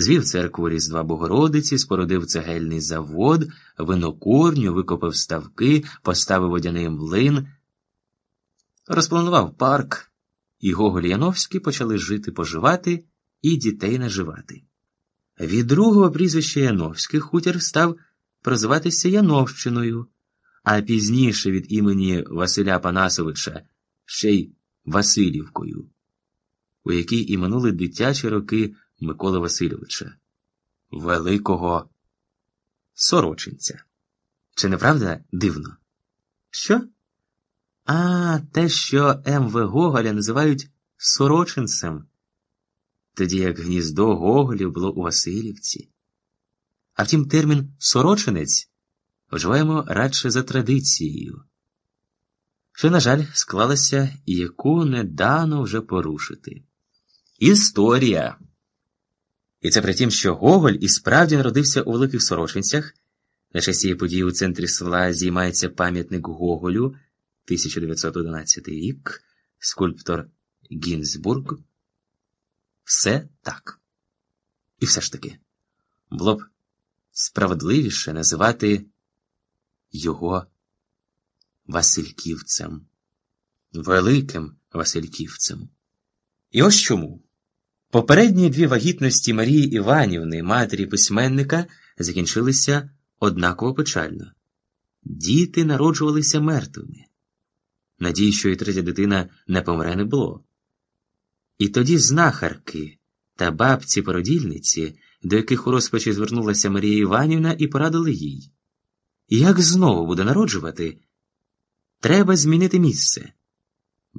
звів церкву Різдва Богородиці, спорудив цегельний завод, винокурню, викопав ставки, поставив водяний млин, розпланував парк, і Гоголь Яновський почали жити, поживати і дітей наживати. Від другого прізвища Яновських хутір став прозиватися Яновщиною, а пізніше від імені Василя Панасовича ще й Васильівкою, у якій і минули дитячі роки Миколи Васильовича, великого сорочинця. Чи не правда дивно? Що? А, те, що М.В. Гоголя називають сорочинцем, тоді як гніздо Гоголів було у Васильівці. А втім, термін сорочинець вживаємо радше за традицією, що, на жаль, склалася і яку не дано вже порушити. Історія. І це при тім, що Гоголь і справді народився у великих сорочинцях. На честь цієї події у центрі села зіймається пам'ятник Гоголю 1911 рік, скульптор Гінзбург. Все так. І все ж таки, було б справедливіше називати його Васильківцем, великим Васильківцем. І ось чому. Попередні дві вагітності Марії Іванівни, матері письменника, закінчилися однаково печально. Діти народжувалися мертвими. Надії, що і третя дитина не помре не було. І тоді знахарки та бабці породільниці, до яких у розпачі звернулася Марія Іванівна, і порадили їй. Як знову буде народжувати, треба змінити місце.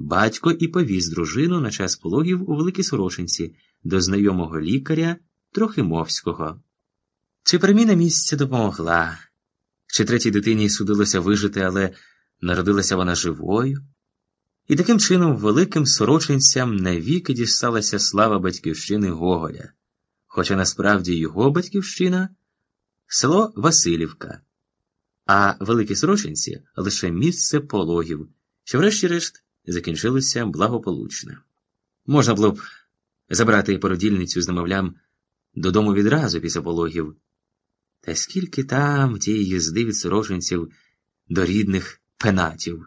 Батько і повіз дружину на час пологів у Великій Сорочинці до знайомого лікаря Трохимовського. Чи переміна місця допомогла, чи третій дитині судилося вижити, але народилася вона живою? І таким чином великим сорочинцям навіки дісталася слава батьківщини Гоголя, хоча насправді його батьківщина село Васильівка, а великі сорочинці лише місце пологів, що, врешті-решт, закінчилося благополучно. Можна було б забрати породільницю з немовлям додому відразу після пологів. Та скільки там тієї їзди від сорочинців до рідних пенатів.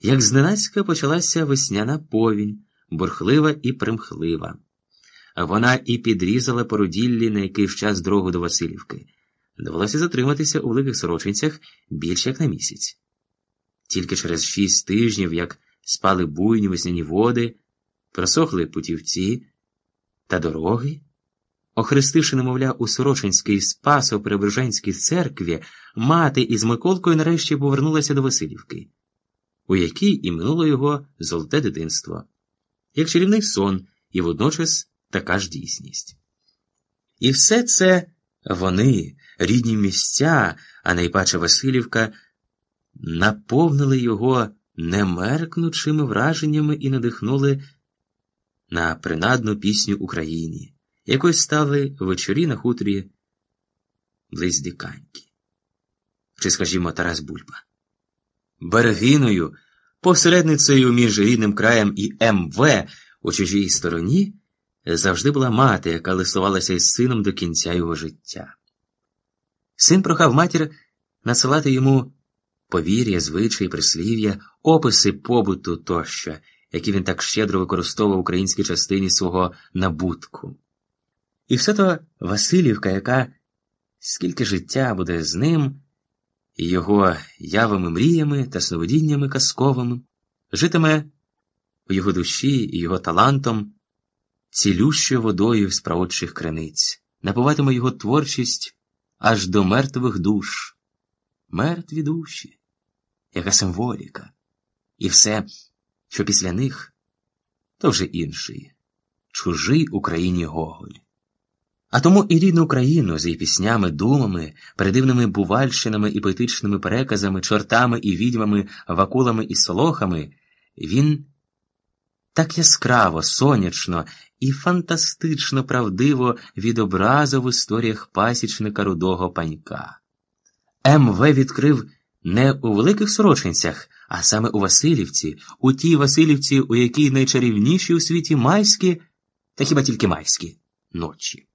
Як зненацька почалася весняна повінь, бурхлива і примхлива. Вона і підрізала породіллі на якийсь час дорогу до Васильівки. Довелося затриматися у великих сорочинцях більше як на місяць. Тільки через шість тижнів, як спали буйні весняні води, просохли путівці та дороги, охрестивши, немовля, у Сорочинській спасо Преображенській церкві, мати із Миколкою нарешті повернулася до Васильівки у якій і минуло його золоте дитинство, як чарівний сон і водночас така ж дійсність. І все це вони, рідні місця, а найпаче Васильівка, наповнили його немеркнучими враженнями і надихнули на принадну пісню Україні, якою стали вечорі на хуторі Близдиканьки. Чи, скажімо, Тарас Бульба. Берегиною, посередницею між рідним краєм і МВ у чужій стороні, завжди була мати, яка листувалася із сином до кінця його життя. Син прохав матір насилати йому повір'я, звичаї, прислів'я, описи побуту тощо, які він так щедро використовував в українській частині свого набутку. І все то Васильівка, яка скільки життя буде з ним і його явими мріями та сновидіннями казковими, житиме у його душі і його талантом, цілющою водою з правочих криниць, напуватиме його творчість аж до мертвих душ, мертві душі, яка символіка, і все, що після них, то вже інший, чужий Україні Гоголь. А тому і рідну Україну з її піснями, думами, передивними бувальщинами і поетичними переказами, чортами і відьмами, вакулами і солохами, він так яскраво, сонячно і фантастично правдиво відобразив в історіях пасічника рудого панька. МВ відкрив не у великих сорочинцях, а саме у Васильівці, у тій Васильівці, у якій найчарівніші у світі майські, та хіба тільки майські ночі.